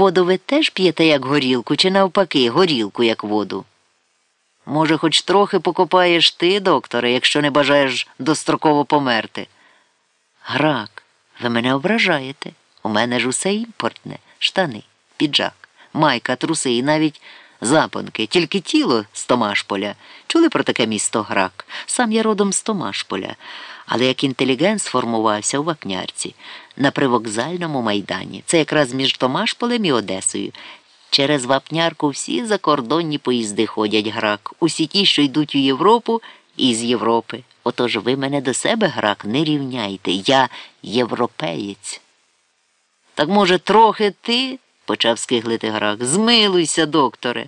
Воду ви теж п'єте, як горілку, чи навпаки, горілку, як воду? Може, хоч трохи покопаєш ти, докторе, якщо не бажаєш достроково померти. Грак, ви мене ображаєте. У мене ж усе імпортне, штани, піджак, майка, труси і навіть запонки, тільки тіло з Томашполя. Чули про таке місто Грак? Сам я родом з Томашполя, але як інтелігент сформувався у Вапнярці на привокзальному майдані. Це якраз між Томашполем і Одесою. Через Вапнярку всі закордонні поїзди ходять грак, усі ті, що йдуть у Європу і з Європи. Отож ви мене до себе грак не рівняйте. Я європеєць. Так, може, трохи ти, почав скиглити грак. Змилуйся, докторе.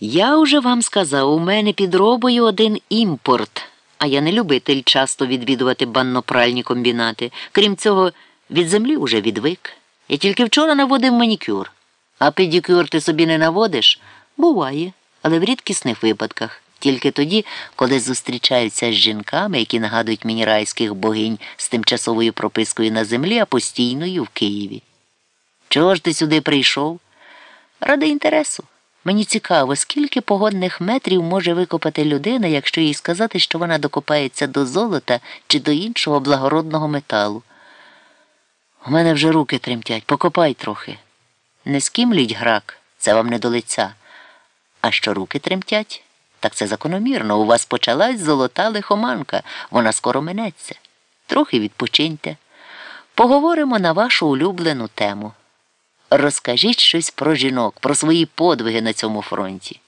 Я уже вам сказав, у мене під робою один імпорт, а я не любитель часто відвідувати баннопральні комбінати. Крім цього, від землі уже відвик. Я тільки вчора наводив манікюр. А педикюр ти собі не наводиш? Буває, але в рідкісних випадках. Тільки тоді, коли зустрічаються з жінками, які нагадують мені райських богинь з тимчасовою пропискою на землі, а постійною в Києві. Чого ж ти сюди прийшов? Ради інтересу. Мені цікаво, скільки погодних метрів може викопати людина, якщо їй сказати, що вона докопається до золота чи до іншого благородного металу. У мене вже руки тремтять, покопай трохи. Не скімліть грак, це вам не до лиця. А що руки тремтять? Так це закономірно. У вас почалась золота лихоманка, вона скоро минеться. Трохи відпочиньте. Поговоримо на вашу улюблену тему. Розкажіть щось про жінок, про свої подвиги на цьому фронті.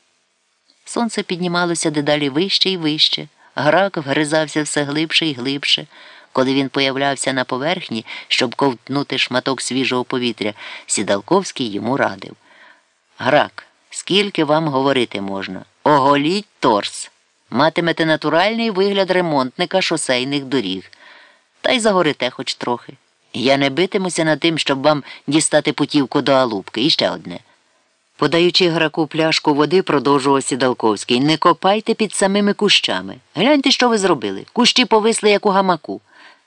Сонце піднімалося дедалі вище і вище, грак вгризався все глибше і глибше. Коли він появлявся на поверхні, щоб ковтнути шматок свіжого повітря, Сідалковський йому радив. Грак, скільки вам говорити можна? Оголіть торс. Матимете натуральний вигляд ремонтника шосейних доріг. Та й загорите хоч трохи. Я не битимуся над тим, щоб вам дістати путівку до Алубки. І ще одне. Подаючи граку пляшку води, продовжував Сідалковський. Не копайте під самими кущами. Гляньте, що ви зробили. Кущі повисли, як у гамаку.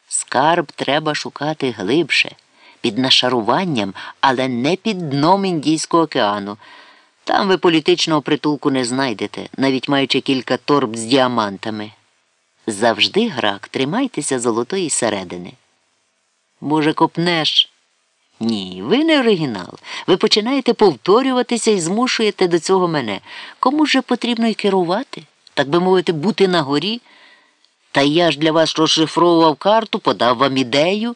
Скарб треба шукати глибше, під нашаруванням, але не під дном Індійського океану. Там ви політичного притулку не знайдете, навіть маючи кілька торб з діамантами. Завжди, грак, тримайтеся золотої середини. Може, копнеш? Ні, ви не оригінал. Ви починаєте повторюватися і змушуєте до цього мене. Кому ж потрібно й керувати, так би мовити, бути на горі? Та я ж для вас розшифровував карту, подав вам ідею.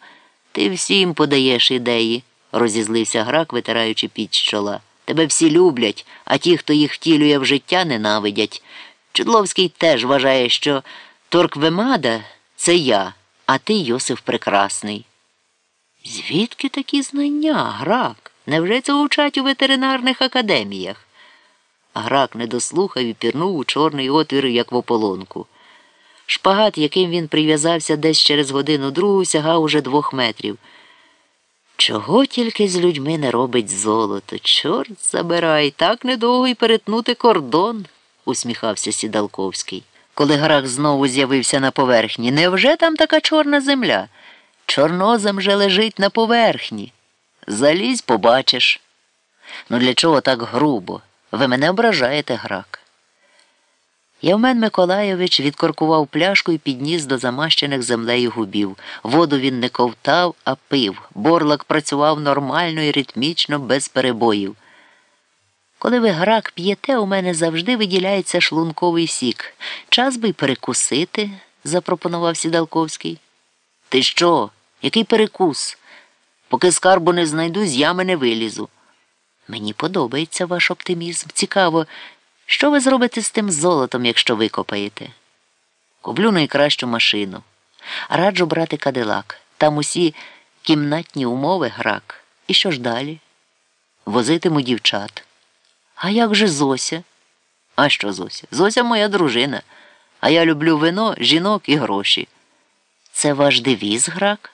Ти всім подаєш ідеї, розізлився грак, витираючи піч чола. Тебе всі люблять, а ті, хто їх втілює в життя, ненавидять. Чудловський теж вважає, що Торквемада це я, а ти Йосиф Прекрасний. Звідки такі знання, грак? Невже це вчать у ветеринарних академіях? Грак не дослухав і пірнув у чорний отвір, як в ополонку. Шпагат, яким він прив'язався десь через годину другу, сягав уже двох метрів. Чого тільки з людьми не робить золото? Чорт забирай, так недовго й перетнути кордон, усміхався Сідалковський. Коли грак знову з'явився на поверхні. Невже там така чорна земля? Чорнозем же лежить на поверхні. Залізь, побачиш. Ну для чого так грубо? Ви мене ображаєте, грак. Явмен Миколайович відкоркував пляшку і підніс до замащених землею губів. Воду він не ковтав, а пив. Борлак працював нормально і ритмічно, без перебоїв. Коли ви грак п'єте, у мене завжди виділяється шлунковий сік. Час би й перекусити, запропонував Сідалковський. Ти що? Який перекус? Поки скарбу не знайду, з ями не вилізу. Мені подобається ваш оптимізм. Цікаво, що ви зробите з тим золотом, якщо викопаєте? Куплю найкращу машину. Раджу брати кадилак. Там усі кімнатні умови грак. І що ж далі? Возитиму дівчат. А як же Зося? А що Зося? Зося моя дружина. А я люблю вино, жінок і гроші. Це ваш девіз, грак?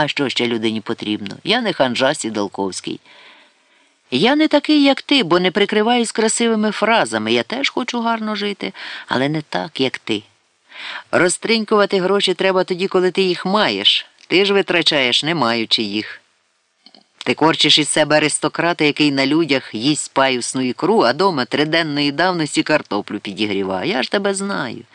А що ще людині потрібно? Я не ханжа Сідалковський. Я не такий, як ти, бо не прикриваюсь красивими фразами. Я теж хочу гарно жити, але не так, як ти. Розтринькувати гроші треба тоді, коли ти їх маєш. Ти ж витрачаєш, не маючи їх. Ти корчиш із себе аристократа, який на людях їсть паюсну ікру, а дома триденної давності картоплю підігріває. Я ж тебе знаю.